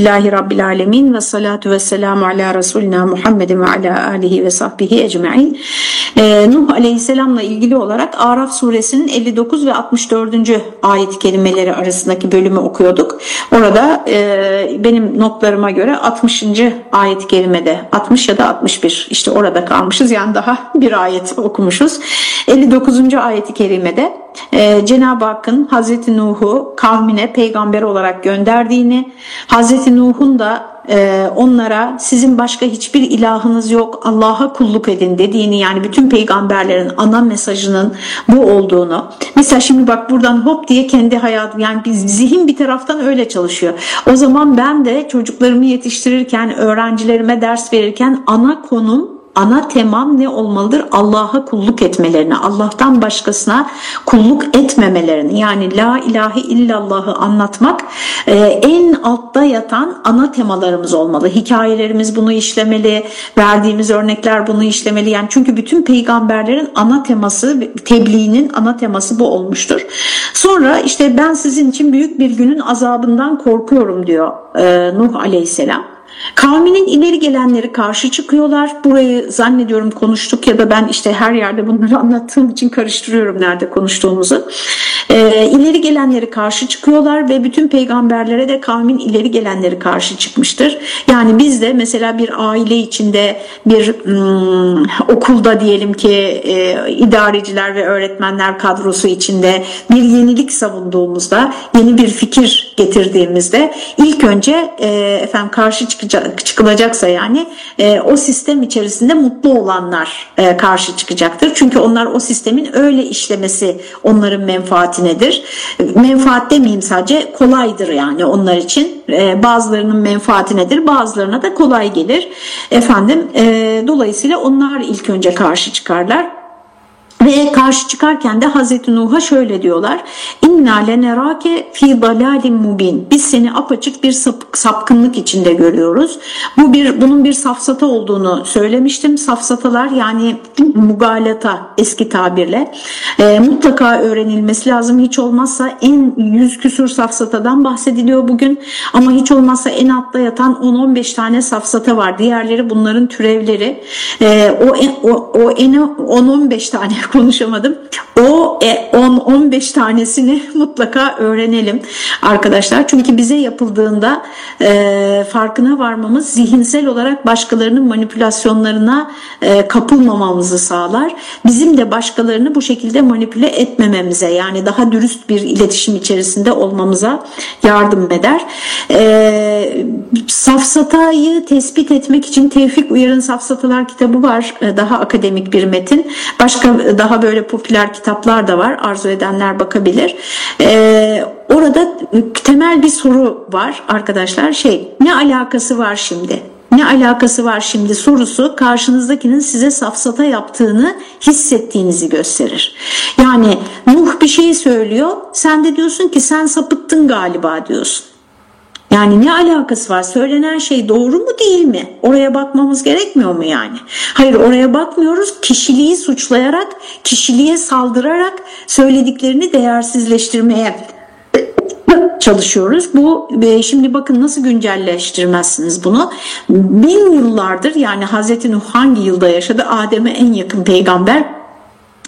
Lillahi Rabbil Alemin ve salatu ve selamu ala Resulina Muhammedin ve ala alihi ve sahbihi ecma'in. Ee, Nuh Aleyhisselam'la ilgili olarak Araf suresinin 59 ve 64. ayet kelimeleri arasındaki bölümü okuyorduk. Orada e, benim notlarıma göre 60. ayet kelimede 60 ya da 61 işte orada kalmışız yani daha bir ayet okumuşuz. 59. ayeti kerimede e, Cenab-ı Hakk'ın Hazreti Nuh'u kavmine peygamber olarak gönderdiğini, Hazreti Nuh'un da e, onlara sizin başka hiçbir ilahınız yok Allah'a kulluk edin dediğini yani bütün peygamberlerin ana mesajının bu olduğunu. Mesela şimdi bak buradan hop diye kendi hayatım yani biz zihin bir taraftan öyle çalışıyor. O zaman ben de çocuklarımı yetiştirirken öğrencilerime ders verirken ana konum ana temam ne olmalıdır? Allah'a kulluk etmelerini, Allah'tan başkasına kulluk etmemelerini yani la ilahe illallah'ı anlatmak e, en altta yatan ana temalarımız olmalı. Hikayelerimiz bunu işlemeli, verdiğimiz örnekler bunu işlemeli. Yani çünkü bütün peygamberlerin ana teması, tebliğinin ana teması bu olmuştur. Sonra işte ben sizin için büyük bir günün azabından korkuyorum diyor e, Nuh aleyhisselam. Kavminin ileri gelenleri karşı çıkıyorlar. Burayı zannediyorum konuştuk ya da ben işte her yerde bunları anlattığım için karıştırıyorum nerede konuştuğumuzu. Ee, ileri gelenleri karşı çıkıyorlar ve bütün peygamberlere de kavmin ileri gelenleri karşı çıkmıştır. Yani biz de mesela bir aile içinde bir ım, okulda diyelim ki e, idareciler ve öğretmenler kadrosu içinde bir yenilik savunduğumuzda yeni bir fikir getirdiğimizde ilk önce e, efendim karşı çıkacak, çıkılacaksa yani e, o sistem içerisinde mutlu olanlar e, karşı çıkacaktır. Çünkü onlar o sistemin öyle işlemesi onların menfaatinedir. Menfaat demeyeyim sadece kolaydır yani onlar için. E, bazılarının menfaatinedir bazılarına da kolay gelir. Efendim e, dolayısıyla onlar ilk önce karşı çıkarlar. Ve karşı çıkarken de Hazreti Nuh'a şöyle diyorlar. İnna lenerake fi dalalin mubin. Biz seni apaçık bir sap, sapkınlık içinde görüyoruz. Bu bir bunun bir safsata olduğunu söylemiştim. Safsatalar yani mugalata eski tabirle e, mutlaka öğrenilmesi lazım. Hiç olmazsa en yüz küsur safsatadan bahsediliyor bugün. Ama hiç olmazsa en altta yatan 10-15 tane safsata var. Diğerleri bunların türevleri. E, o, o, o en 10-15 tane konuşamadım. O 10-15 e, tanesini mutlaka öğrenelim arkadaşlar. Çünkü bize yapıldığında e, farkına varmamız zihinsel olarak başkalarının manipülasyonlarına e, kapılmamamızı sağlar. Bizim de başkalarını bu şekilde manipüle etmememize yani daha dürüst bir iletişim içerisinde olmamıza yardım eder. E, safsatayı tespit etmek için Tevfik Uyar'ın Safsatalar kitabı var. E, daha akademik bir metin. Başka daha böyle popüler kitaplar da var. Arzu edenler bakabilir. Ee, orada temel bir soru var arkadaşlar. Şey ne alakası var şimdi? Ne alakası var şimdi sorusu karşınızdakinin size safsata yaptığını hissettiğinizi gösterir. Yani Nuh bir şey söylüyor sen de diyorsun ki sen sapıttın galiba diyorsun. Yani ne alakası var? Söylenen şey doğru mu değil mi? Oraya bakmamız gerekmiyor mu yani? Hayır oraya bakmıyoruz. Kişiliği suçlayarak, kişiliğe saldırarak söylediklerini değersizleştirmeye çalışıyoruz. Bu e, şimdi bakın nasıl güncelleştirmezsiniz bunu. Bin yıllardır yani Hazreti Nuh hangi yılda yaşadı? Adem'e en yakın peygamber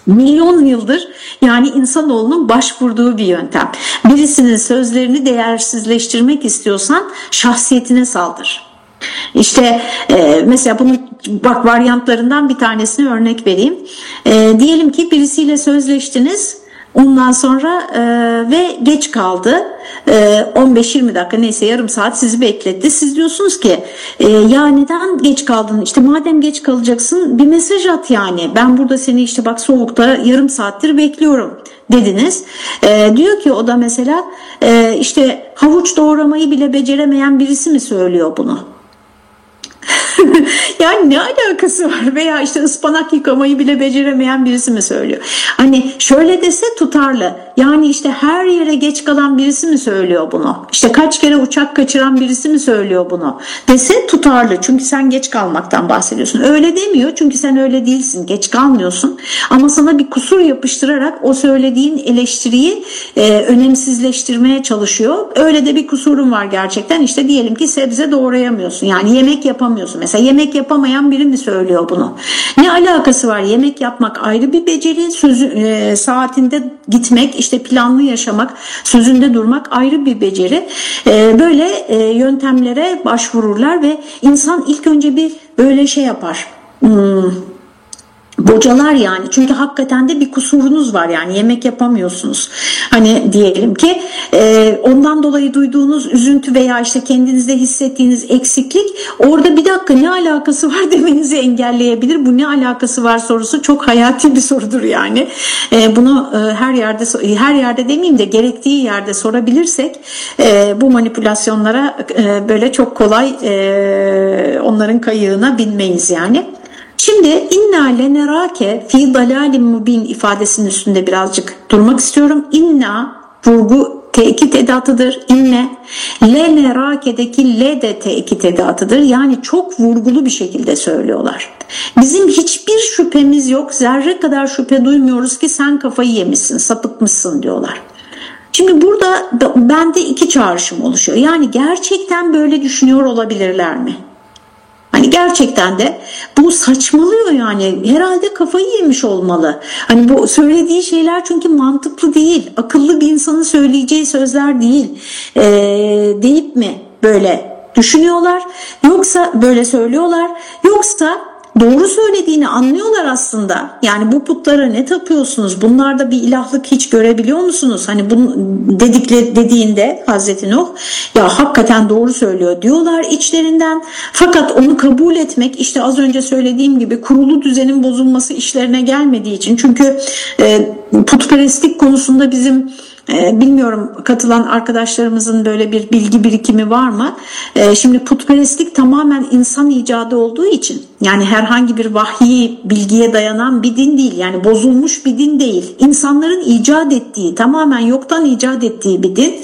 milyon yıldır yani insanoğlunun başvurduğu bir yöntem. Birisinin sözlerini değersizleştirmek istiyorsan şahsiyetine saldır. İşte e, mesela bunu bak varyantlarından bir tanesini örnek vereyim. E, diyelim ki birisiyle sözleştiniz Ondan sonra e, ve geç kaldı. E, 15-20 dakika neyse yarım saat sizi bekletti. Siz diyorsunuz ki e, ya neden geç kaldın? İşte madem geç kalacaksın bir mesaj at yani. Ben burada seni işte bak soğukta yarım saattir bekliyorum dediniz. E, diyor ki o da mesela e, işte havuç doğramayı bile beceremeyen birisi mi söylüyor bunu? Yani ne alakası var veya işte ıspanak yıkamayı bile beceremeyen birisi mi söylüyor? Hani şöyle dese tutarlı Yani işte her yere geç kalan birisi mi söylüyor bunu? İşte kaç kere uçak kaçıran birisi mi söylüyor bunu? Dese tutarlı çünkü sen geç kalmaktan bahsediyorsun. Öyle demiyor çünkü sen öyle değilsin. Geç kalmıyorsun. Ama sana bir kusur yapıştırarak o söylediğin eleştiriyi e, önemsizleştirmeye çalışıyor. Öyle de bir kusurun var gerçekten. İşte diyelim ki sebze doğrayamıyorsun. Yani yemek yapamıyorsun. Mesela yemek yapamayan biri mi söylüyor bunu? Ne alakası var? Yemek yapmak ayrı bir beceri. Sözü, e, saatinde gitmek, işte planlı yaşamak, sözünde durmak ayrı bir beceri. E, böyle e, yöntemlere başvururlar ve insan ilk önce bir böyle şey yapar. Hmm, bocalar yani. Çünkü hakikaten de bir kusurunuz var yani. Yemek yapamıyorsunuz. Hani diyelim ki e, ondan dolayı duyduğunuz üzüntü veya işte kendinizde hissettiğiniz eksiklik orada bir dakika ne alakası var demenizi engelleyebilir. Bu ne alakası var sorusu çok hayati bir sorudur yani. E, bunu e, her yerde her yerde demeyeyim de gerektiği yerde sorabilirsek e, bu manipülasyonlara e, böyle çok kolay e, onların kayığına binmeyiz yani. Şimdi inna lenerake fi dalalim mubin ifadesinin üstünde birazcık durmak istiyorum. İnna vurgu tekit edatıdır. İnne lenerake'deki le de tekit edatıdır. Yani çok vurgulu bir şekilde söylüyorlar. Bizim hiçbir şüphemiz yok. Zerre kadar şüphe duymuyoruz ki sen kafayı yemişsin, sapıtmışsın diyorlar. Şimdi burada bende iki çağrışım oluşuyor. Yani gerçekten böyle düşünüyor olabilirler mi? Gerçekten de bu saçmalıyor yani herhalde kafayı yemiş olmalı. Hani bu söylediği şeyler çünkü mantıklı değil. Akıllı bir insanın söyleyeceği sözler değil. Ee, deyip mi böyle düşünüyorlar yoksa böyle söylüyorlar yoksa doğru söylediğini anlıyorlar aslında. Yani bu putlara ne tapıyorsunuz? Bunlarda bir ilahlık hiç görebiliyor musunuz? Hani bunu dedikleri dediğinde Hazreti Nuh ya hakikaten doğru söylüyor diyorlar içlerinden. Fakat onu kabul etmek işte az önce söylediğim gibi kurulu düzenin bozulması işlerine gelmediği için. Çünkü e, putperestlik konusunda bizim bilmiyorum katılan arkadaşlarımızın böyle bir bilgi birikimi var mı? Ee, şimdi putperestlik tamamen insan icadı olduğu için yani herhangi bir vahyi bilgiye dayanan bir din değil. Yani bozulmuş bir din değil. İnsanların icat ettiği tamamen yoktan icat ettiği bir din.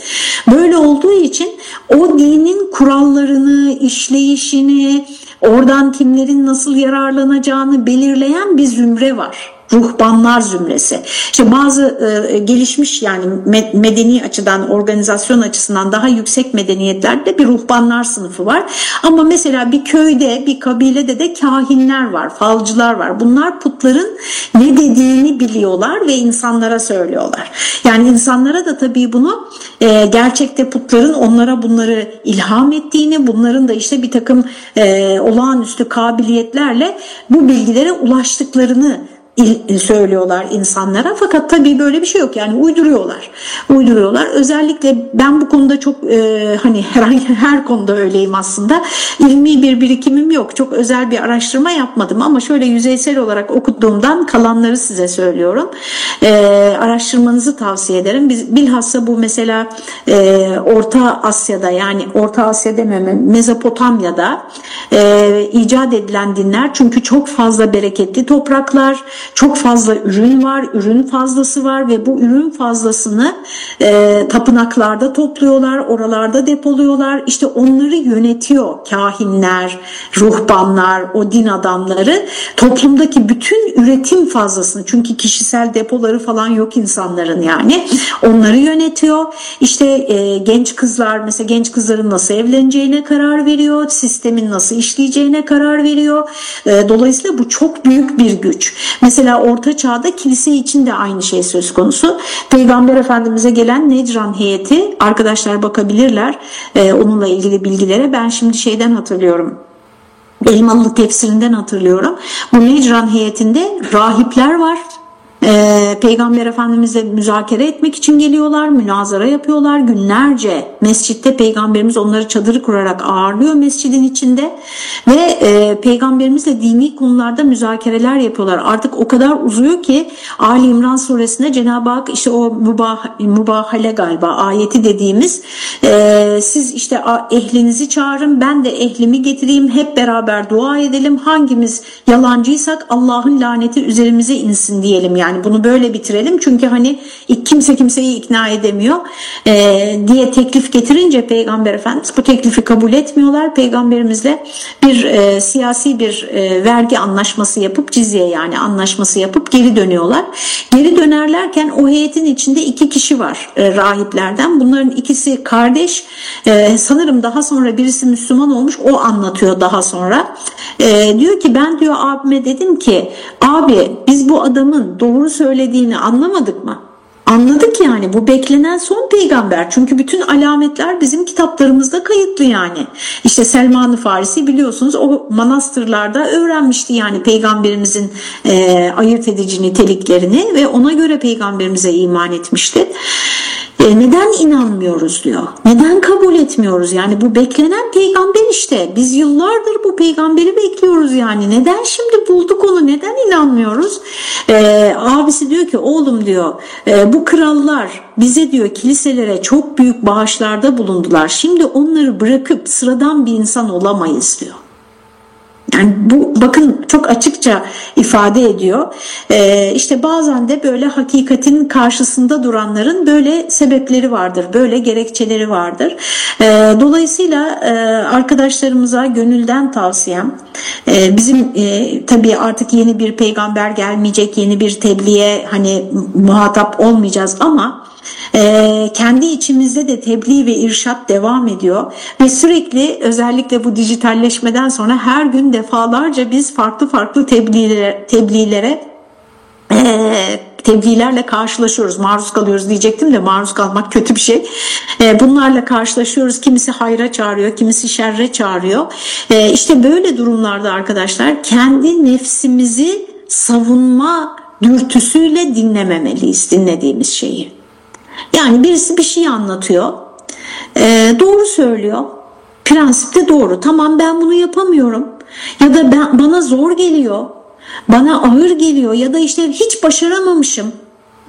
Böyle olduğu için o dinin kurallarını, işleyişini, oradan kimlerin nasıl yararlanacağını belirleyen bir zümre var ruhbanlar zümresi. İşte bazı e, gelişmiş yani medeni açıdan, organizasyon açısından daha yüksek medeniyetlerde bir ruhbanlar sınıfı var. Ama mesela bir köyde, bir kabilede de kahinler var, falcılar var. Bunlar putların ne dediğini biliyorlar ve insanlara söylüyorlar. Yani insanlara da tabii bunu e, gerçekte putların onlara bunları ilham ettiğini, bunların da işte bir takım e, olağanüstü kabiliyetlerle bu bilgilere ulaştıklarını söylüyorlar insanlara. Fakat tabii böyle bir şey yok. Yani uyduruyorlar. Uyduruyorlar. Özellikle ben bu konuda çok e, hani herhangi her konuda öyleyim aslında. İlmi bir birikimim yok. Çok özel bir araştırma yapmadım. Ama şöyle yüzeysel olarak okuduğumdan kalanları size söylüyorum. E, araştırmanızı tavsiye ederim. Biz bilhassa bu mesela e, Orta Asya'da yani Orta Asya dememe Mezopotamya'da e, icat edilen dinler. Çünkü çok fazla bereketli topraklar çok fazla ürün var, ürün fazlası var ve bu ürün fazlasını e, tapınaklarda topluyorlar, oralarda depoluyorlar. İşte onları yönetiyor kahinler, ruhbanlar, o din adamları toplumdaki bütün üretim fazlasını çünkü kişisel depoları falan yok insanların yani onları yönetiyor. İşte e, genç kızlar mesela genç kızların nasıl evleneceğine karar veriyor, sistemin nasıl işleyeceğine karar veriyor. E, dolayısıyla bu çok büyük bir güç. Mesela Mesela Orta Çağ'da kilise için de aynı şey söz konusu. Peygamber Efendimiz'e gelen Necran heyeti arkadaşlar bakabilirler e, onunla ilgili bilgilere. Ben şimdi şeyden hatırlıyorum. Elmalı tefsirinden hatırlıyorum. Bu Necran heyetinde rahipler var e, Peygamber Efendimizle müzakere etmek için geliyorlar, münazara yapıyorlar. Günlerce mescitte Peygamberimiz onları çadırı kurarak ağırlıyor mescidin içinde ve e, Peygamberimizle dini konularda müzakereler yapıyorlar. Artık o kadar uzuyor ki Ali İmran suresinde Cenab-ı Hak işte o mübah, mübahale galiba ayeti dediğimiz e, siz işte ehlinizi çağırın ben de ehlimi getireyim hep beraber dua edelim hangimiz yalancıysak Allah'ın laneti üzerimize insin diyelim yani yani bunu böyle bitirelim çünkü hani kimse kimseyi ikna edemiyor e, diye teklif getirince Peygamber Efendimiz bu teklifi kabul etmiyorlar. Peygamberimizle bir e, siyasi bir e, vergi anlaşması yapıp cizye yani anlaşması yapıp geri dönüyorlar. Geri dönerlerken o heyetin içinde iki kişi var e, rahiplerden. Bunların ikisi kardeş. E, sanırım daha sonra birisi Müslüman olmuş. O anlatıyor daha sonra. E, diyor ki ben diyor abime dedim ki abi biz bu adamın doğru söylediğini anlamadık mı? Anladık yani bu beklenen son peygamber. Çünkü bütün alametler bizim kitaplarımızda kayıtlı yani. İşte Selman-ı Farisi biliyorsunuz o manastırlarda öğrenmişti yani peygamberimizin e, ayırt edici niteliklerini ve ona göre peygamberimize iman etmişti. E, neden inanmıyoruz diyor. Neden kabul etmiyoruz? Yani bu beklenen peygamber işte. Biz yıllardır bu peygamberi bekliyoruz yani. Neden şimdi bulduk onu? Neden inanmıyoruz? E, abisi diyor ki oğlum diyor e, bu krallar bize diyor kiliselere çok büyük bağışlarda bulundular. Şimdi onları bırakıp sıradan bir insan olamayız diyor. Yani bu bakın çok açıkça ifade ediyor. Ee, işte bazen de böyle hakikatin karşısında duranların böyle sebepleri vardır, böyle gerekçeleri vardır. Ee, dolayısıyla e, arkadaşlarımıza gönülden tavsiyem, e, bizim e, tabii artık yeni bir peygamber gelmeyecek, yeni bir tebliğe hani muhatap olmayacağız ama ee, kendi içimizde de tebliğ ve irşat devam ediyor ve sürekli özellikle bu dijitalleşmeden sonra her gün defalarca biz farklı farklı tebliğlere, tebliğlere e, tebliğlerle karşılaşıyoruz. Maruz kalıyoruz diyecektim de maruz kalmak kötü bir şey. E, bunlarla karşılaşıyoruz. Kimisi hayra çağırıyor, kimisi şerre çağırıyor. E, işte böyle durumlarda arkadaşlar kendi nefsimizi savunma dürtüsüyle dinlememeliyiz dinlediğimiz şeyi. Yani birisi bir şey anlatıyor. E, doğru söylüyor. Prensipte doğru. Tamam ben bunu yapamıyorum. Ya da ben, bana zor geliyor. Bana ağır geliyor ya da işte hiç başaramamışım.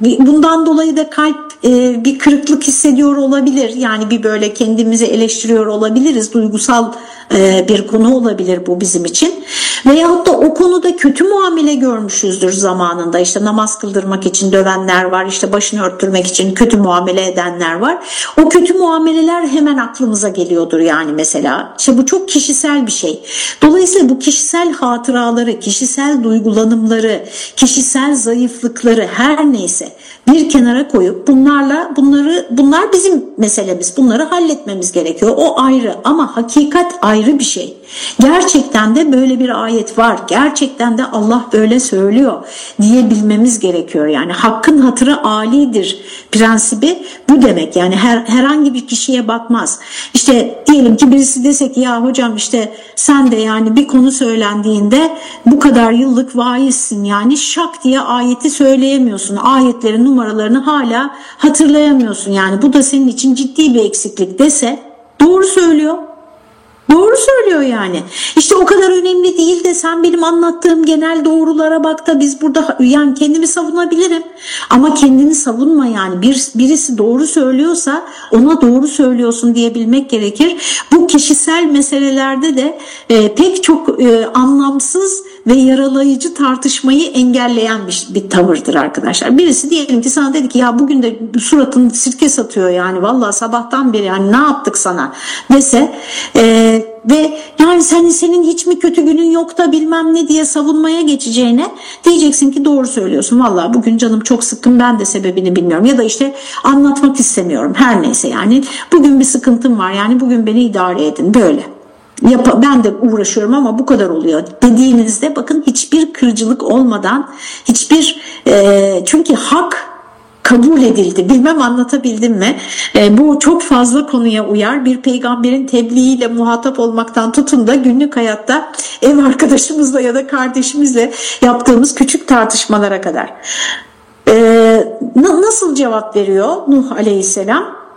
Bundan dolayı da kalp e, bir kırıklık hissediyor olabilir. Yani bir böyle kendimizi eleştiriyor olabiliriz. Duygusal e, bir konu olabilir bu bizim için. Veyahut da o konuda kötü muamele görmüşüzdür zamanında. İşte namaz kıldırmak için dövenler var, işte başını örttürmek için kötü muamele edenler var. O kötü muameleler hemen aklımıza geliyordur yani mesela. İşte bu çok kişisel bir şey. Dolayısıyla bu kişisel hatıraları, kişisel duygulanımları, kişisel zayıflıkları her neyse bir kenara koyup bunlarla bunları bunlar bizim meselemiz. Bunları halletmemiz gerekiyor. O ayrı ama hakikat ayrı bir şey. Gerçekten de böyle bir ayet var. Gerçekten de Allah böyle söylüyor diyebilmemiz gerekiyor. Yani hakkın hatırı alidir prensibi bu demek. Yani her, herhangi bir kişiye bakmaz. İşte diyelim ki birisi dese ki ya hocam işte sen de yani bir konu söylendiğinde bu kadar yıllık vaizsin yani şak diye ayeti söyleyemiyorsun. Ayetlerin numaralarını hala hatırlayamıyorsun. Yani bu da senin için ciddi bir eksiklik dese doğru söylüyor. Doğru söylüyor yani. İşte o kadar önemli değil de sen benim anlattığım genel doğrulara bak da biz burada yani kendimi savunabilirim. Ama kendini savunma yani bir, birisi doğru söylüyorsa ona doğru söylüyorsun diyebilmek gerekir. Bu kişisel meselelerde de e, pek çok e, anlamsız ve yaralayıcı tartışmayı engelleyen bir, bir tavırdır arkadaşlar. Birisi diyelim ki sana dedi ki ya bugün de suratın sirke satıyor yani vallahi sabahtan beri yani ne yaptık sana dese ve yani senin senin hiç mi kötü günün yok da bilmem ne diye savunmaya geçeceğine diyeceksin ki doğru söylüyorsun. Vallahi bugün canım çok sıkkın ben de sebebini bilmiyorum. Ya da işte anlatmak istemiyorum. Her neyse yani. Bugün bir sıkıntım var. Yani bugün beni idare edin. Böyle. Yap ben de uğraşıyorum ama bu kadar oluyor. Dediğinizde bakın hiçbir kırıcılık olmadan hiçbir e, çünkü hak kabul edildi. Bilmem anlatabildim mi? E, bu çok fazla konuya uyar. Bir peygamberin tebliğiyle muhatap olmaktan tutun da günlük hayatta ev arkadaşımızla ya da kardeşimizle yaptığımız küçük tartışmalara kadar. E, nasıl cevap veriyor Nuh Aleyhisselam?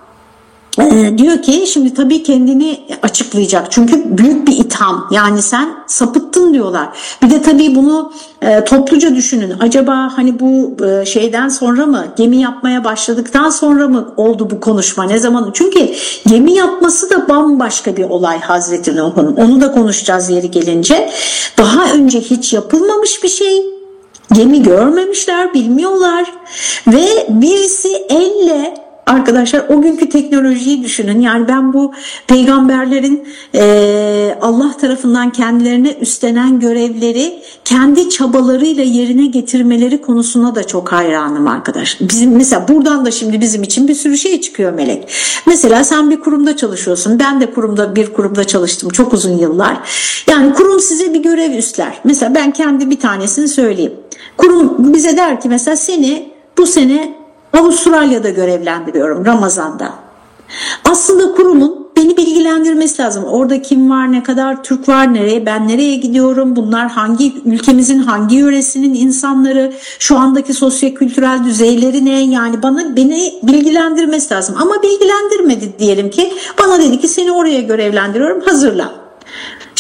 Ee, diyor ki şimdi tabii kendini açıklayacak. Çünkü büyük bir itham. Yani sen sapıttın diyorlar. Bir de tabii bunu e, topluca düşünün. Acaba hani bu e, şeyden sonra mı gemi yapmaya başladıktan sonra mı oldu bu konuşma? Ne zaman? Çünkü gemi yapması da bambaşka bir olay Hazreti Nuh'un. Onu da konuşacağız yeri gelince. Daha önce hiç yapılmamış bir şey. Gemi görmemişler, bilmiyorlar. Ve birisi elle arkadaşlar o günkü teknolojiyi düşünün. Yani ben bu peygamberlerin e, Allah tarafından kendilerine üstlenen görevleri kendi çabalarıyla yerine getirmeleri konusuna da çok hayranım arkadaş. Bizim mesela buradan da şimdi bizim için bir sürü şey çıkıyor Melek. Mesela sen bir kurumda çalışıyorsun. Ben de kurumda bir kurumda çalıştım çok uzun yıllar. Yani kurum size bir görev üstler. Mesela ben kendi bir tanesini söyleyeyim. Kurum bize der ki mesela seni bu sene Avustralya'da görevlendiriyorum Ramazan'da. Aslında kurumun beni bilgilendirmesi lazım. Orada kim var, ne kadar Türk var, nereye, ben nereye gidiyorum, bunlar hangi ülkemizin hangi yöresinin insanları, şu andaki sosyokültürel düzeyleri ne yani bana beni bilgilendirmesi lazım. Ama bilgilendirmedi diyelim ki bana dedi ki seni oraya görevlendiriyorum hazırla.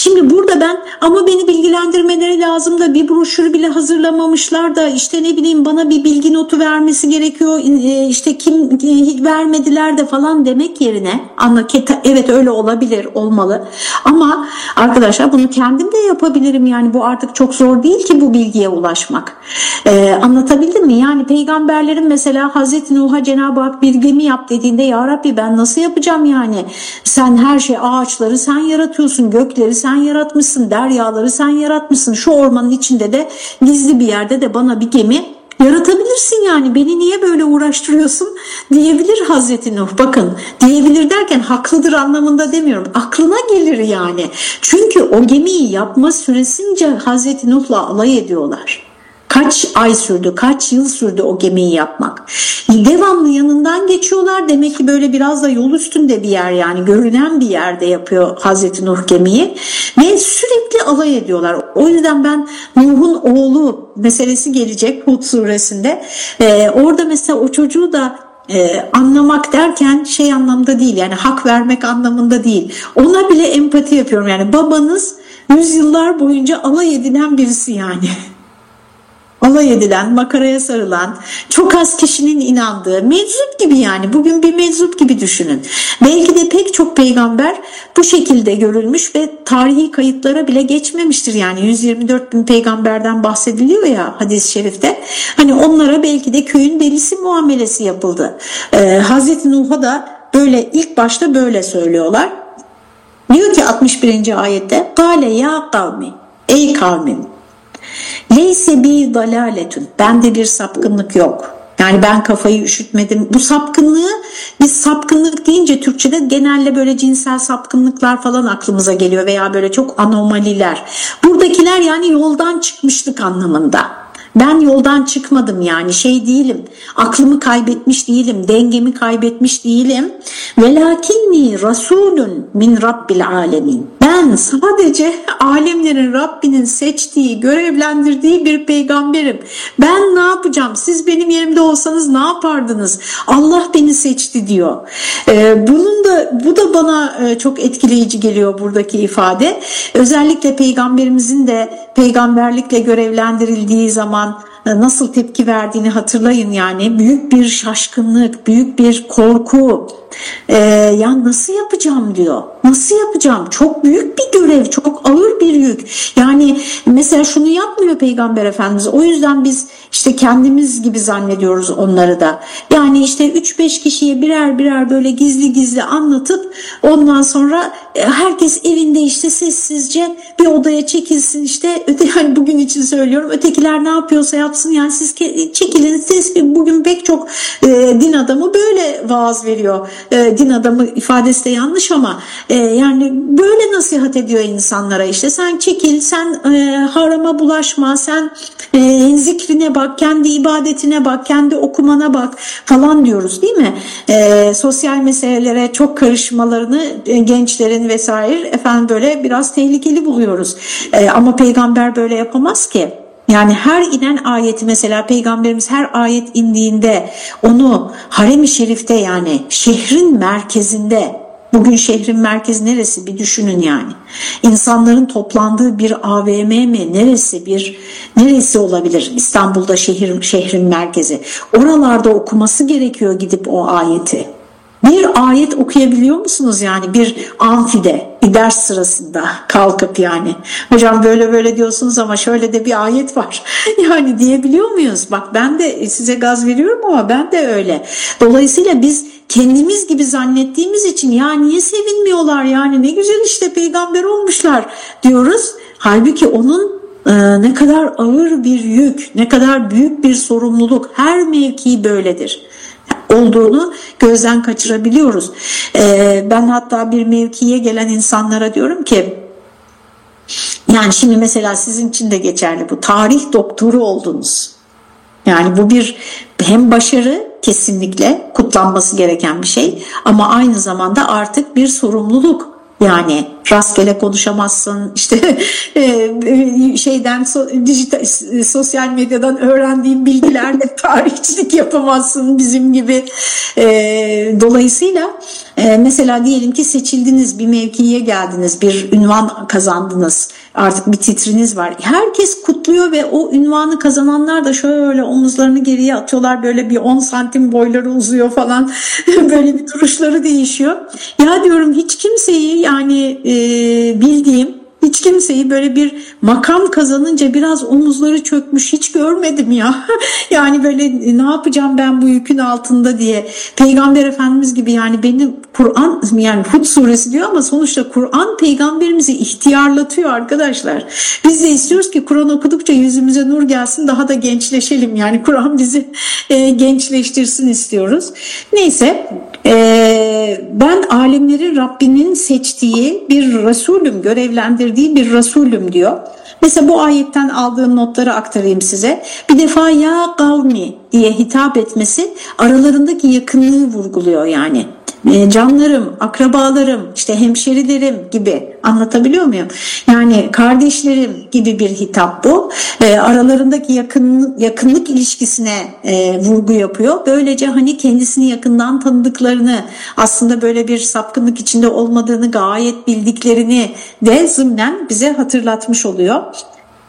Şimdi burada ben ama beni bilgilendirmeleri lazım da bir broşür bile hazırlamamışlar da işte ne bileyim bana bir bilgi notu vermesi gerekiyor e, işte kim e, vermediler de falan demek yerine anla evet öyle olabilir olmalı. Ama arkadaşlar bunu kendim de yapabilirim yani bu artık çok zor değil ki bu bilgiye ulaşmak. Ee, anlatabildim mi? Yani peygamberlerin mesela Hazreti Nuh'a Cenab-ı Hak bir gemi yap dediğinde ya Rabbi ben nasıl yapacağım yani? Sen her şey ağaçları sen yaratıyorsun gökleri sen sen yaratmışsın, deryaları sen yaratmışsın. Şu ormanın içinde de gizli bir yerde de bana bir gemi yaratabilirsin yani. Beni niye böyle uğraştırıyorsun diyebilir Hazreti Nuh. Bakın diyebilir derken haklıdır anlamında demiyorum. Aklına gelir yani. Çünkü o gemiyi yapma süresince Hazreti Nuh'la alay ediyorlar Kaç ay sürdü, kaç yıl sürdü o gemiyi yapmak. Devamlı yanından geçiyorlar. Demek ki böyle biraz da yol üstünde bir yer yani görünen bir yerde yapıyor Hazreti Nuh gemiyi. Ve sürekli alay ediyorlar. O yüzden ben Nuh'un oğlu meselesi gelecek Hud suresinde. Ee, orada mesela o çocuğu da ee, anlamak derken şey anlamda değil yani hak vermek anlamında değil. Ona bile empati yapıyorum yani babanız yüzyıllar boyunca alay edilen birisi yani alay edilen, makaraya sarılan, çok az kişinin inandığı, meczup gibi yani bugün bir meczup gibi düşünün. Belki de pek çok peygamber bu şekilde görülmüş ve tarihi kayıtlara bile geçmemiştir. Yani 124 bin peygamberden bahsediliyor ya hadis-i şerifte. Hani onlara belki de köyün delisi muamelesi yapıldı. Ee, Hazreti Nuh'a da böyle ilk başta böyle söylüyorlar. Diyor ki 61. ayette Kale ya kavmi Ey kavmim Leyse bi dalaletun. Bende bir sapkınlık yok. Yani ben kafayı üşütmedim. Bu sapkınlığı biz sapkınlık deyince Türkçe'de genelde böyle cinsel sapkınlıklar falan aklımıza geliyor veya böyle çok anomaliler. Buradakiler yani yoldan çıkmışlık anlamında. Ben yoldan çıkmadım yani şey değilim. Aklımı kaybetmiş değilim. Dengemi kaybetmiş değilim. Velakinni rasulun min rabbil alemin. Ben sadece alemlerin Rabbinin seçtiği, görevlendirdiği bir peygamberim. Ben ne yapacağım? Siz benim yerimde olsanız ne yapardınız? Allah beni seçti diyor. Ee, bunun da bu da bana e, çok etkileyici geliyor buradaki ifade. Özellikle peygamberimizin de peygamberlikle görevlendirildiği zaman e, nasıl tepki verdiğini hatırlayın yani büyük bir şaşkınlık, büyük bir korku. Ee, ya nasıl yapacağım diyor. Nasıl yapacağım? Çok büyük bir görev, çok ağır bir yük. Yani mesela şunu yapmıyor Peygamber Efendimiz. O yüzden biz işte kendimiz gibi zannediyoruz onları da. Yani işte 3-5 kişiye birer birer böyle gizli gizli anlatıp ondan sonra e, herkes evinde işte sessizce bir odaya çekilsin işte öte yani bugün için söylüyorum ötekiler ne yapıyorsa yapsın yani siz çekilin siz bugün pek çok e, din adamı böyle vaaz veriyor e, din adamı ifadesi de yanlış ama e, yani böyle nasihat ediyor insanlara işte. Sen çekil sen e, harama bulaşma sen e, zikrine bak kendi ibadetine bak kendi okumana bak falan diyoruz değil mi? E, sosyal meselelere çok karışmalarını e, gençlerin vesaire efendim böyle biraz tehlikeli buluyoruz. E, ama peygamber böyle yapamaz ki yani her inen ayeti mesela peygamberimiz her ayet indiğinde onu harem-i şerifte yani şehrin merkezinde Bugün şehrin merkezi neresi bir düşünün yani. İnsanların toplandığı bir AVM mi neresi bir neresi olabilir İstanbul'da şehir şehrin merkezi. Oralarda okuması gerekiyor gidip o ayeti. Bir ayet okuyabiliyor musunuz yani bir amfide bir ders sırasında kalkıp yani hocam böyle böyle diyorsunuz ama şöyle de bir ayet var yani diyebiliyor muyuz? Bak ben de size gaz veriyorum ama ben de öyle. Dolayısıyla biz kendimiz gibi zannettiğimiz için ya niye sevinmiyorlar yani ne güzel işte peygamber olmuşlar diyoruz. Halbuki onun e, ne kadar ağır bir yük, ne kadar büyük bir sorumluluk her mevki böyledir olduğunu gözden kaçırabiliyoruz. Ee, ben hatta bir mevkiye gelen insanlara diyorum ki yani şimdi mesela sizin için de geçerli bu tarih doktoru oldunuz. Yani bu bir hem başarı kesinlikle kutlanması gereken bir şey ama aynı zamanda artık bir sorumluluk. Yani rastgele konuşamazsın. İşte e, şeyden dijital sosyal medyadan öğrendiğin bilgilerle tarihçilik yapamazsın bizim gibi. E, dolayısıyla e, mesela diyelim ki seçildiniz bir mevkiye geldiniz bir ünvan kazandınız artık bir titriniz var. Herkes kutluyor ve o ünvanı kazananlar da şöyle omuzlarını geriye atıyorlar. Böyle bir 10 santim boyları uzuyor falan. Böyle bir duruşları değişiyor. Ya diyorum hiç kimseyi yani e, bildiğim hiç kimseyi böyle bir makam kazanınca biraz omuzları çökmüş hiç görmedim ya. yani böyle e, ne yapacağım ben bu yükün altında diye. Peygamber Efendimiz gibi yani beni Kur'an yani Hud suresi diyor ama sonuçta Kur'an peygamberimizi ihtiyarlatıyor arkadaşlar. Biz de istiyoruz ki Kur'an okudukça yüzümüze nur gelsin daha da gençleşelim. Yani Kur'an bizi e, gençleştirsin istiyoruz. Neyse e, ben alemleri Rabbinin seçtiği bir Resulüm görevlendirdiği bir Resulüm diyor. Mesela bu ayetten aldığım notları aktarayım size. Bir defa ya kavmi diye hitap etmesi aralarındaki yakınlığı vurguluyor yani. E, canlarım, akrabalarım, işte hemşerilerim gibi anlatabiliyor muyum? Yani kardeşlerim gibi bir hitap bu. E, aralarındaki yakın, yakınlık ilişkisine e, vurgu yapıyor. Böylece hani kendisini yakından tanıdıklarını aslında böyle bir sapkınlık içinde olmadığını gayet bildiklerini de zımnen bize hatırlatmış oluyor.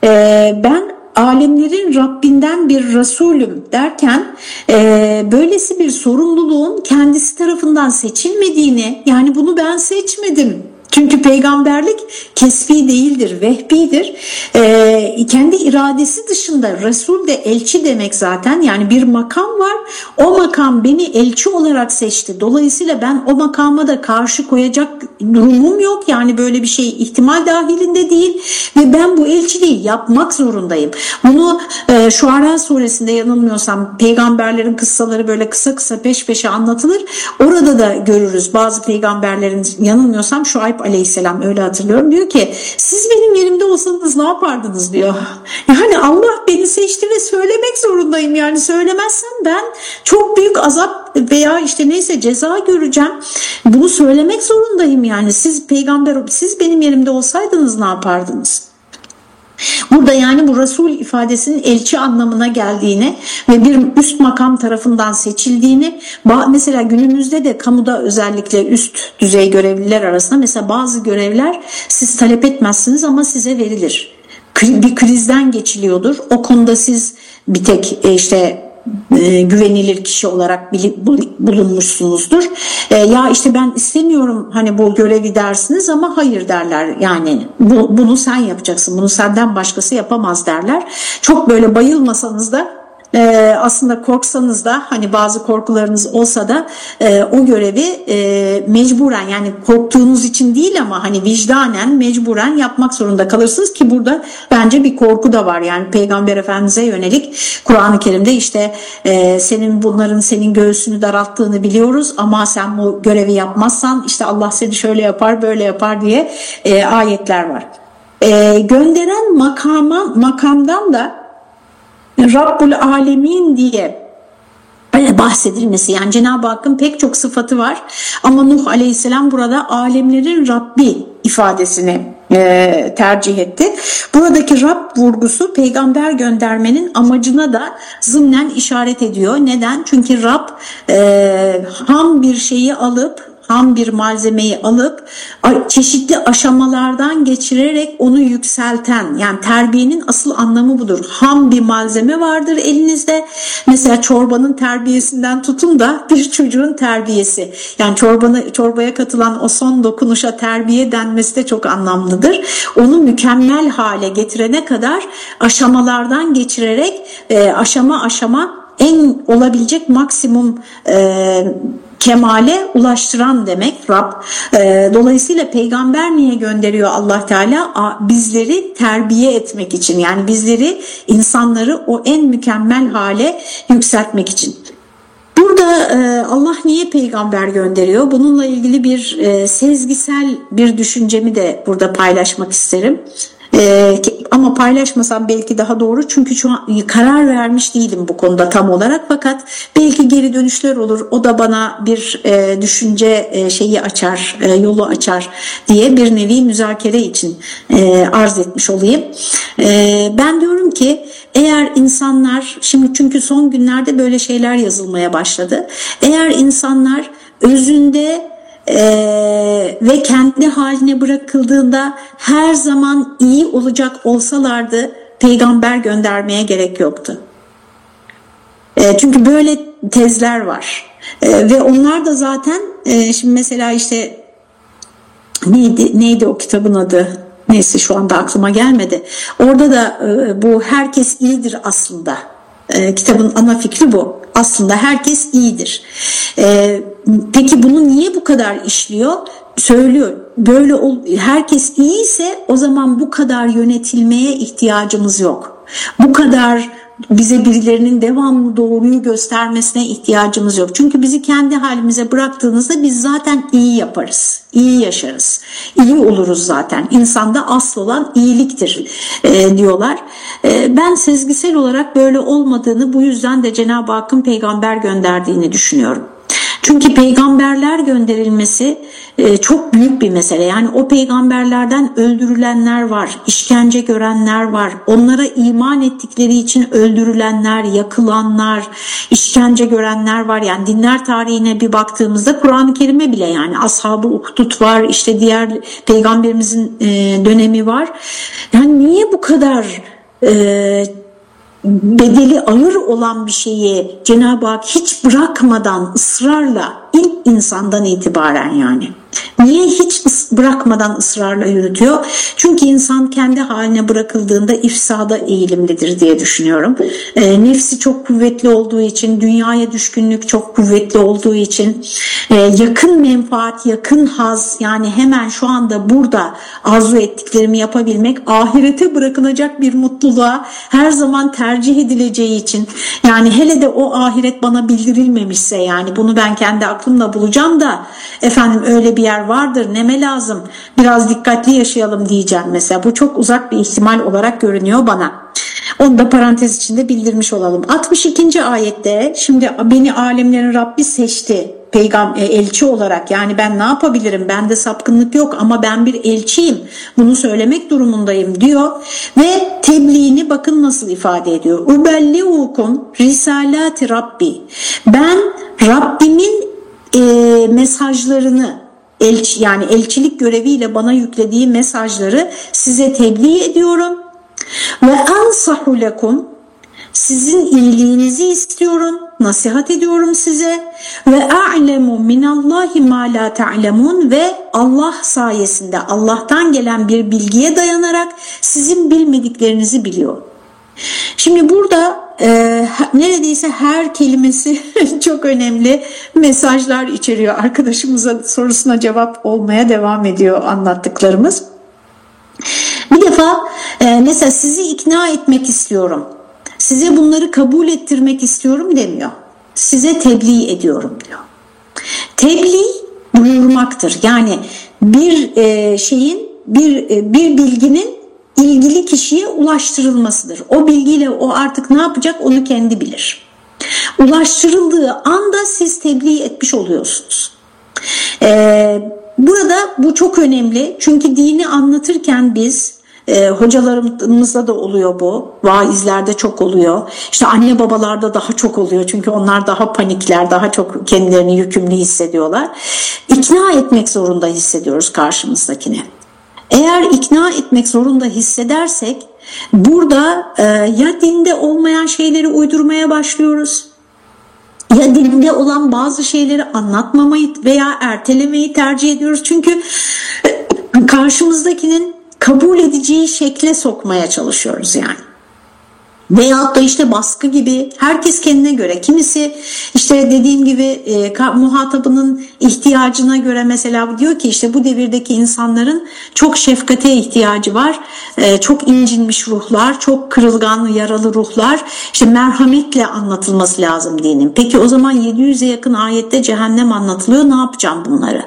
E, ben alemlerin Rabbinden bir Resulüm derken e, böylesi bir sorumluluğun kendisi tarafından seçilmediğini yani bunu ben seçmedim çünkü peygamberlik kesfi değildir, vehbidir. Ee, kendi iradesi dışında Resul de elçi demek zaten. Yani bir makam var. O makam beni elçi olarak seçti. Dolayısıyla ben o makama da karşı koyacak durumum yok. Yani böyle bir şey ihtimal dahilinde değil. Ve ben bu elçiliği yapmak zorundayım. Bunu e, Şuara suresinde yanılmıyorsam peygamberlerin kıssaları böyle kısa kısa peş peşe anlatılır. Orada da görürüz bazı peygamberlerin yanılmıyorsam Şuayb aleyhisselam öyle hatırlıyorum diyor ki siz benim yerimde olsanız ne yapardınız diyor. Yani Allah beni seçti ve söylemek zorundayım yani söylemezsem ben çok büyük azap veya işte neyse ceza göreceğim. Bunu söylemek zorundayım yani siz peygamber siz benim yerimde olsaydınız ne yapardınız? Burada yani bu Resul ifadesinin elçi anlamına geldiğini ve bir üst makam tarafından seçildiğini mesela günümüzde de kamuda özellikle üst düzey görevliler arasında mesela bazı görevler siz talep etmezsiniz ama size verilir. Bir krizden geçiliyordur. O konuda siz bir tek e, işte e, güvenilir kişi olarak bulunmuşsunuzdur. E, ya işte ben istemiyorum hani bu görevi dersiniz ama hayır derler. Yani bu, bunu sen yapacaksın. Bunu senden başkası yapamaz derler. Çok böyle bayılmasanız da e, aslında korksanız da hani bazı korkularınız olsa da e, o görevi e, mecburen yani korktuğunuz için değil ama hani vicdanen mecburen yapmak zorunda kalırsınız ki burada bence bir korku da var yani Peygamber Efendimiz'e yönelik Kur'an-ı Kerim'de işte e, senin bunların senin göğsünü daralttığını biliyoruz ama sen bu görevi yapmazsan işte Allah seni şöyle yapar böyle yapar diye e, ayetler var. E, gönderen makama, makamdan da Rabbul Alemin diye bahsedilmesi yani Cenab-ı Hakk'ın pek çok sıfatı var ama Nuh Aleyhisselam burada alemlerin Rabbi ifadesini e, tercih etti. Buradaki Rab vurgusu peygamber göndermenin amacına da zımnen işaret ediyor. Neden? Çünkü Rab e, ham bir şeyi alıp ham bir malzemeyi alıp çeşitli aşamalardan geçirerek onu yükselten yani terbiyenin asıl anlamı budur. Ham bir malzeme vardır elinizde. Mesela çorbanın terbiyesinden tutun da bir çocuğun terbiyesi. Yani çorbanı, çorbaya katılan o son dokunuşa terbiye denmesi de çok anlamlıdır. Onu mükemmel hale getirene kadar aşamalardan geçirerek e, aşama aşama en olabilecek maksimum e, kemale ulaştıran demek Rab. E, dolayısıyla peygamber niye gönderiyor Allah Teala? Bizleri terbiye etmek için yani bizleri insanları o en mükemmel hale yükseltmek için. Burada e, Allah niye peygamber gönderiyor? Bununla ilgili bir e, sezgisel bir düşüncemi de burada paylaşmak isterim. Ee, ama paylaşmasam belki daha doğru. Çünkü şu an karar vermiş değilim bu konuda tam olarak. Fakat belki geri dönüşler olur. O da bana bir e, düşünce e, şeyi açar e, yolu açar diye bir nevi müzakere için e, arz etmiş olayım. E, ben diyorum ki eğer insanlar şimdi çünkü son günlerde böyle şeyler yazılmaya başladı. Eğer insanlar özünde ee, ve kendi haline bırakıldığında her zaman iyi olacak olsalardı peygamber göndermeye gerek yoktu. E, çünkü böyle tezler var e, ve onlar da zaten e, şimdi mesela işte neydi neydi o kitabın adı neyse şu anda aklıma gelmedi. Orada da e, bu herkes iyidir aslında. E, kitabın ana fikri bu. Aslında herkes iyidir. E, peki bunu niye bu kadar işliyor? Söylüyor. Böyle ol, herkes iyiyse o zaman bu kadar yönetilmeye ihtiyacımız yok. Bu kadar bize birilerinin devamlı doğruyu göstermesine ihtiyacımız yok. Çünkü bizi kendi halimize bıraktığınızda biz zaten iyi yaparız, iyi yaşarız, iyi oluruz zaten. İnsanda asıl olan iyiliktir e, diyorlar. E, ben sezgisel olarak böyle olmadığını bu yüzden de Cenab-ı Hakk'ın peygamber gönderdiğini düşünüyorum. Çünkü peygamberler gönderilmesi e, çok büyük bir mesele. Yani o peygamberlerden öldürülenler var, işkence görenler var, onlara iman ettikleri için öldürülenler, yakılanlar, işkence görenler var. Yani dinler tarihine bir baktığımızda Kur'an-ı Kerim'e bile yani Ashab-ı Uhdud var, işte diğer peygamberimizin e, dönemi var. Yani niye bu kadar e, bedeli ağır olan bir şeyi Cenab-ı Hak hiç bırakmadan ısrarla ilk insandan itibaren yani Niye hiç bırakmadan ısrarla yürütüyor? Çünkü insan kendi haline bırakıldığında ifsada eğilimlidir diye düşünüyorum. E, nefsi çok kuvvetli olduğu için, dünyaya düşkünlük çok kuvvetli olduğu için, e, yakın menfaat, yakın haz yani hemen şu anda burada arzu ettiklerimi yapabilmek ahirete bırakılacak bir mutluluğa her zaman tercih edileceği için yani hele de o ahiret bana bildirilmemişse yani bunu ben kendi aklımla bulacağım da efendim öyle bir yer vardır neme lazım biraz dikkatli yaşayalım diyeceğim mesela bu çok uzak bir ihtimal olarak görünüyor bana. Onu da parantez içinde bildirmiş olalım. 62. ayette şimdi beni alemlerin Rabbi seçti peygamber elçi olarak yani ben ne yapabilirim bende sapkınlık yok ama ben bir elçiyim bunu söylemek durumundayım diyor ve tebliğini bakın nasıl ifade ediyor. Ubelliukum risalati Rabbi ben Rabbimin e, mesajlarını elçi yani elçilik göreviyle bana yüklediği mesajları size tebliğ ediyorum. Ve ansahu lekum sizin iyiliğinizi istiyorum, nasihat ediyorum size ve a'lemu minallahi ma la ta'lemun ve Allah sayesinde Allah'tan gelen bir bilgiye dayanarak sizin bilmediklerinizi biliyorum. Şimdi burada e, neredeyse her kelimesi çok önemli mesajlar içeriyor. Arkadaşımıza sorusuna cevap olmaya devam ediyor anlattıklarımız. Bir defa e, mesela sizi ikna etmek istiyorum. Size bunları kabul ettirmek istiyorum demiyor. Size tebliğ ediyorum diyor. Tebliğ duyurmaktır. Yani bir e, şeyin bir e, bir bilginin ilgili kişiye ulaştırılmasıdır. O bilgiyle o artık ne yapacak onu kendi bilir. Ulaştırıldığı anda siz tebliğ etmiş oluyorsunuz. Ee, burada bu çok önemli çünkü dini anlatırken biz e, hocalarımızda da oluyor bu. Vaizlerde çok oluyor. İşte anne babalarda daha çok oluyor. Çünkü onlar daha panikler, daha çok kendilerini yükümlü hissediyorlar. İkna etmek zorunda hissediyoruz karşımızdakini. Eğer ikna etmek zorunda hissedersek burada e, ya dinde olmayan şeyleri uydurmaya başlıyoruz ya dinde olan bazı şeyleri anlatmamayı veya ertelemeyi tercih ediyoruz. Çünkü karşımızdakinin kabul edeceği şekle sokmaya çalışıyoruz yani. Veyahut da işte baskı gibi herkes kendine göre. Kimisi işte dediğim gibi e, muhatabının ihtiyacına göre mesela diyor ki işte bu devirdeki insanların çok şefkate ihtiyacı var. E, çok incinmiş ruhlar çok kırılgan yaralı ruhlar. İşte merhametle anlatılması lazım dinin. Peki o zaman 700'e yakın ayette cehennem anlatılıyor. Ne yapacağım bunları?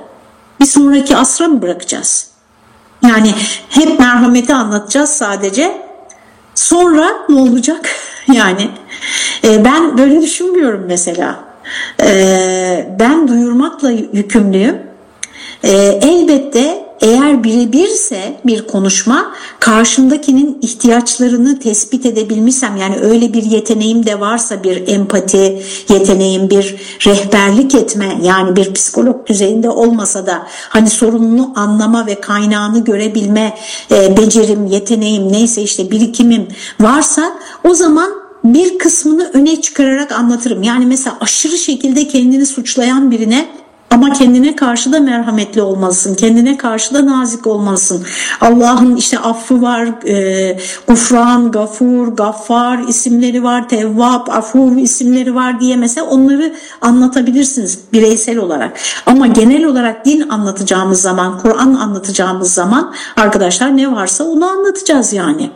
Bir sonraki asra mı bırakacağız? Yani hep merhameti anlatacağız sadece Sonra ne olacak? Yani e, ben böyle düşünmüyorum mesela. E, ben duyurmakla yükümlüyüm. E, elbette eğer birebirse bir konuşma karşımdakinin ihtiyaçlarını tespit edebilmişsem yani öyle bir yeteneğim de varsa bir empati yeteneğim bir rehberlik etme yani bir psikolog düzeyinde olmasa da hani sorununu anlama ve kaynağını görebilme e, becerim yeteneğim neyse işte birikimim varsa o zaman bir kısmını öne çıkararak anlatırım. Yani mesela aşırı şekilde kendini suçlayan birine ama kendine karşı da merhametli olmalısın. Kendine karşı da nazik olmalısın. Allah'ın işte affı var, e, gufran, gafur, gaffar isimleri var, tevvab, afur isimleri var diye mesela onları anlatabilirsiniz bireysel olarak. Ama genel olarak din anlatacağımız zaman, Kur'an anlatacağımız zaman arkadaşlar ne varsa onu anlatacağız yani.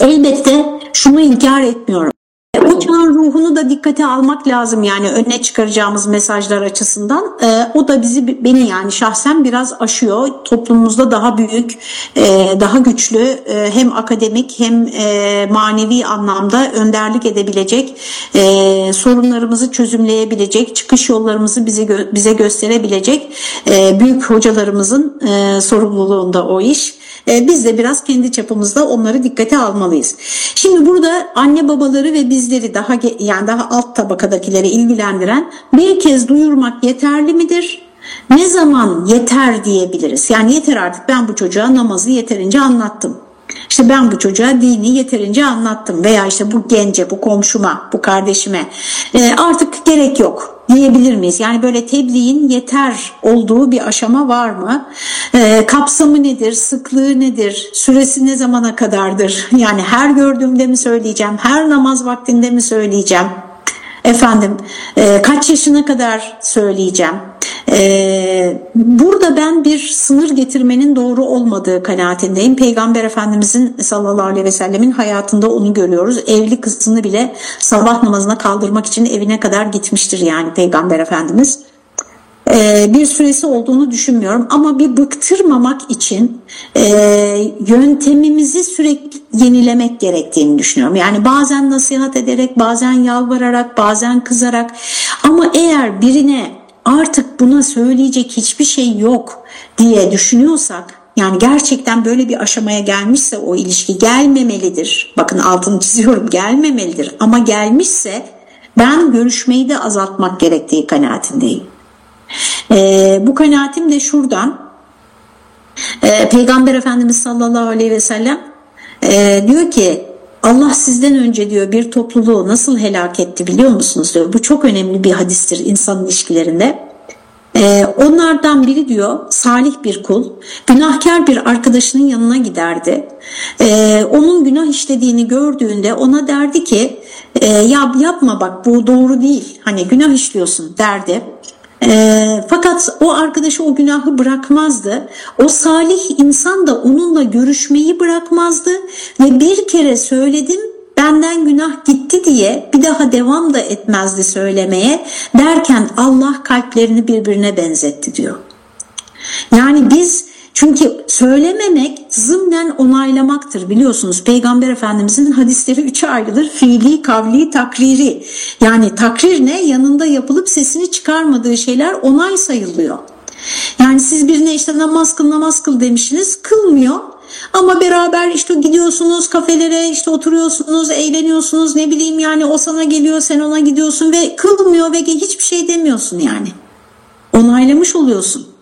Elbette şunu inkar etmiyorum o çağın ruhunu da dikkate almak lazım yani önüne çıkaracağımız mesajlar açısından. E, o da bizi beni yani şahsen biraz aşıyor. Toplumumuzda daha büyük, e, daha güçlü e, hem akademik hem e, manevi anlamda önderlik edebilecek, e, sorunlarımızı çözümleyebilecek, çıkış yollarımızı bize gö bize gösterebilecek e, büyük hocalarımızın e, sorumluluğunda o iş. E, biz de biraz kendi çapımızda onları dikkate almalıyız. Şimdi burada anne babaları ve bizleri daha yani daha alt tabakadakileri ilgilendiren bir kez duyurmak yeterli midir? Ne zaman yeter diyebiliriz? Yani yeter artık ben bu çocuğa namazı yeterince anlattım. İşte ben bu çocuğa dini yeterince anlattım veya işte bu gence, bu komşuma, bu kardeşime e, artık gerek yok diyebilir miyiz? Yani böyle tebliğin yeter olduğu bir aşama var mı? E, kapsamı nedir? Sıklığı nedir? Süresi ne zamana kadardır? Yani her gördüğümde mi söyleyeceğim? Her namaz vaktinde mi söyleyeceğim? Efendim e, kaç yaşına kadar söyleyeceğim? Ee, burada ben bir sınır getirmenin doğru olmadığı kanaatindeyim. Peygamber Efendimizin sallallahu aleyhi ve sellemin hayatında onu görüyoruz. Evli kızını bile sabah namazına kaldırmak için evine kadar gitmiştir yani Peygamber Efendimiz bir süresi olduğunu düşünmüyorum ama bir bıktırmamak için e, yöntemimizi sürekli yenilemek gerektiğini düşünüyorum. Yani bazen nasihat ederek, bazen yalvararak, bazen kızarak ama eğer birine artık buna söyleyecek hiçbir şey yok diye düşünüyorsak yani gerçekten böyle bir aşamaya gelmişse o ilişki gelmemelidir. Bakın altını çiziyorum gelmemelidir ama gelmişse ben görüşmeyi de azaltmak gerektiği kanaatindeyim. Ee, bu kanaatim de şuradan ee, Peygamber Efendimiz sallallahu aleyhi ve sellem e, diyor ki Allah sizden önce diyor bir topluluğu nasıl helak etti biliyor musunuz diyor. Bu çok önemli bir hadistir insan ilişkilerinde. Ee, onlardan biri diyor salih bir kul günahkar bir arkadaşının yanına giderdi. Ee, onun günah işlediğini gördüğünde ona derdi ki e, ya yapma bak bu doğru değil hani günah işliyorsun derdi. E, fakat o arkadaşı o günahı bırakmazdı. O salih insan da onunla görüşmeyi bırakmazdı ve bir kere söyledim benden günah gitti diye bir daha devam da etmezdi söylemeye derken Allah kalplerini birbirine benzetti diyor. Yani biz çünkü söylememek zımnen onaylamaktır biliyorsunuz. Peygamber Efendimizin hadisleri üçe ayrılır. Fiili, kavli, takriri. Yani takrir ne? Yanında yapılıp sesini çıkarmadığı şeyler onay sayılıyor. Yani siz birine işte namaz kıl namaz kıl demişsiniz kılmıyor ama beraber işte gidiyorsunuz kafelere işte oturuyorsunuz eğleniyorsunuz ne bileyim yani o sana geliyor sen ona gidiyorsun ve kılmıyor ve hiçbir şey demiyorsun yani onaylamış oluyorsun.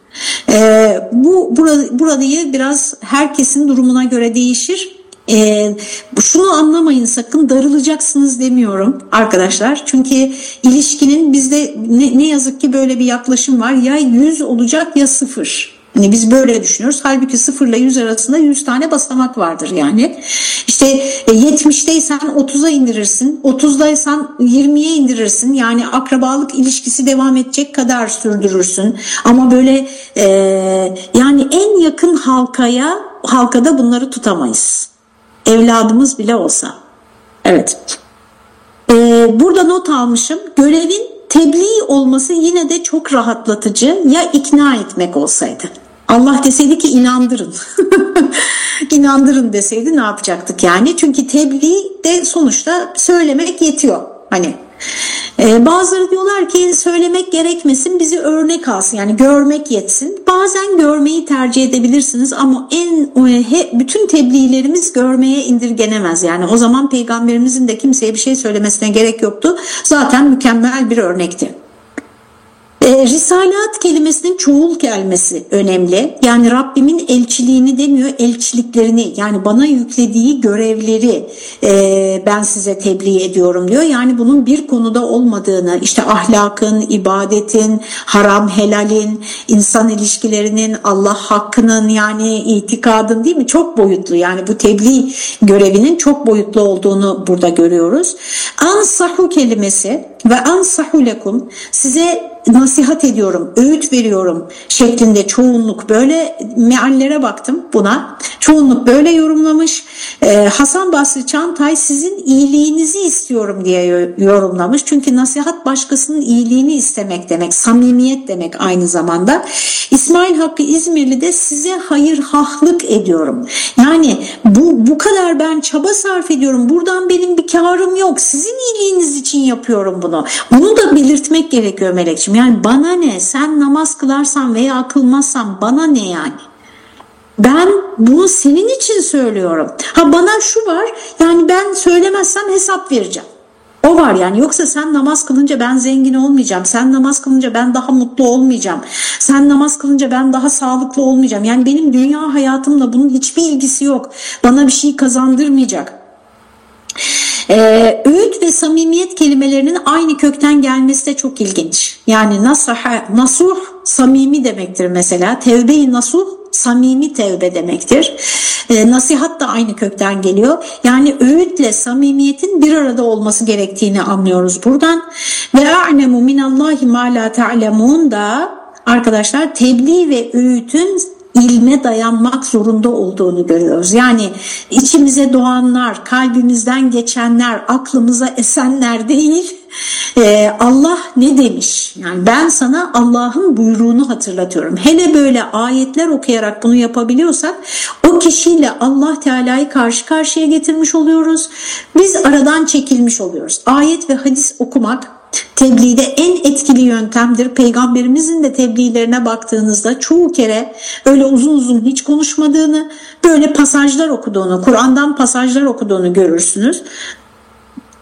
Ee, bu burayı biraz herkesin durumuna göre değişir. Ee, şunu anlamayın sakın darılacaksınız demiyorum arkadaşlar. Çünkü ilişkinin bizde ne, ne yazık ki böyle bir yaklaşım var. Ya 100 olacak ya sıfır. Hani biz böyle düşünüyoruz. Halbuki 0 ile 100 arasında 100 tane basamak vardır yani. İşte 70'teysen e, 30'a indirirsin. 30'daysan 20'ye indirirsin. Yani akrabalık ilişkisi devam edecek kadar sürdürürsün. Ama böyle e, yani en yakın halkaya halkada bunları tutamayız. Evladımız bile olsa. Evet. Ee, burada not almışım. Görevin tebliğ olması yine de çok rahatlatıcı ya ikna etmek olsaydı. Allah deseydi ki inandırın. inandırın deseydi ne yapacaktık yani? Çünkü tebliğ de sonuçta söylemek yetiyor. Hani ee, bazıları diyorlar ki söylemek gerekmesin bizi örnek alsın yani görmek yetsin. Bazen görmeyi tercih edebilirsiniz ama en he, bütün tebliğlerimiz görmeye indirgenemez. Yani o zaman peygamberimizin de kimseye bir şey söylemesine gerek yoktu. Zaten mükemmel bir örnekti. E, Risalat kelimesinin çoğul gelmesi önemli. Yani Rabbimin elçiliğini demiyor, elçiliklerini yani bana yüklediği görevleri e, ben size tebliğ ediyorum diyor. Yani bunun bir konuda olmadığını, işte ahlakın, ibadetin, haram helalin, insan ilişkilerinin, Allah hakkının yani itikadın değil mi? Çok boyutlu yani bu tebliğ görevinin çok boyutlu olduğunu burada görüyoruz. Ansahu kelimesi ve ansahu lekum size nasihat ediyorum, öğüt veriyorum şeklinde çoğunluk böyle meallere baktım buna. Çoğunluk böyle yorumlamış. Ee, Hasan Basri Çantay sizin iyiliğinizi istiyorum diye yorumlamış. Çünkü nasihat başkasının iyiliğini istemek demek, samimiyet demek aynı zamanda. İsmail Hakkı İzmirli de size hayır hahlık ediyorum. Yani bu, bu kadar ben çaba sarf ediyorum. Buradan benim bir karım yok. Sizin iyiliğiniz için yapıyorum bunu. Bunu da belirtmek gerekiyor Melekciğim. Yani bana ne? Sen namaz kılarsan veya kılmazsan bana ne yani? Ben bunu senin için söylüyorum. Ha bana şu var yani ben söylemezsem hesap vereceğim. O var yani yoksa sen namaz kılınca ben zengin olmayacağım. Sen namaz kılınca ben daha mutlu olmayacağım. Sen namaz kılınca ben daha sağlıklı olmayacağım. Yani benim dünya hayatımla bunun hiçbir ilgisi yok. Bana bir şey kazandırmayacak. Ee, öğüt ve samimiyet kelimelerinin aynı kökten gelmesi de çok ilginç. Yani nasaha, nasuh samimi demektir mesela. Tevbe-i nasuh samimi tevbe demektir. E, nasihat da aynı kökten geliyor. Yani öğütle samimiyetin bir arada olması gerektiğini anlıyoruz buradan. Ve a'lemu minallahi ma la ta'lemun da arkadaşlar tebliğ ve öğütün ilme dayanmak zorunda olduğunu görüyoruz. Yani içimize doğanlar, kalbimizden geçenler, aklımıza esenler değil. Ee, Allah ne demiş? Yani ben sana Allah'ın buyruğunu hatırlatıyorum. Hele böyle ayetler okuyarak bunu yapabiliyorsak o kişiyle Allah Teala'yı karşı karşıya getirmiş oluyoruz. Biz aradan çekilmiş oluyoruz. Ayet ve hadis okumak tebliğde en etkili yöntemdir. Peygamberimizin de tebliğlerine baktığınızda çoğu kere öyle uzun uzun hiç konuşmadığını, böyle pasajlar okuduğunu, Kur'an'dan pasajlar okuduğunu görürsünüz.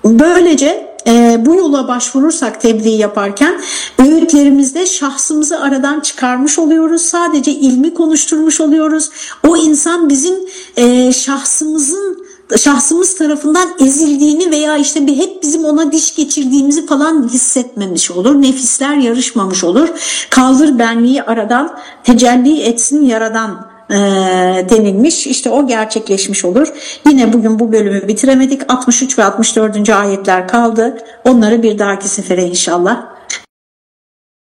Böylece e, bu yola başvurursak tebliğ yaparken öğütlerimizde şahsımızı aradan çıkarmış oluyoruz. Sadece ilmi konuşturmuş oluyoruz. O insan bizim e, şahsımızın şahsımız tarafından ezildiğini veya işte bir hep bizim ona diş geçirdiğimizi falan hissetmemiş olur. Nefisler yarışmamış olur. Kaldır benliği aradan tecelli etsin yaradan e, denilmiş. İşte o gerçekleşmiş olur. Yine bugün bu bölümü bitiremedik. 63 ve 64. ayetler kaldı. Onları bir dahaki sefere inşallah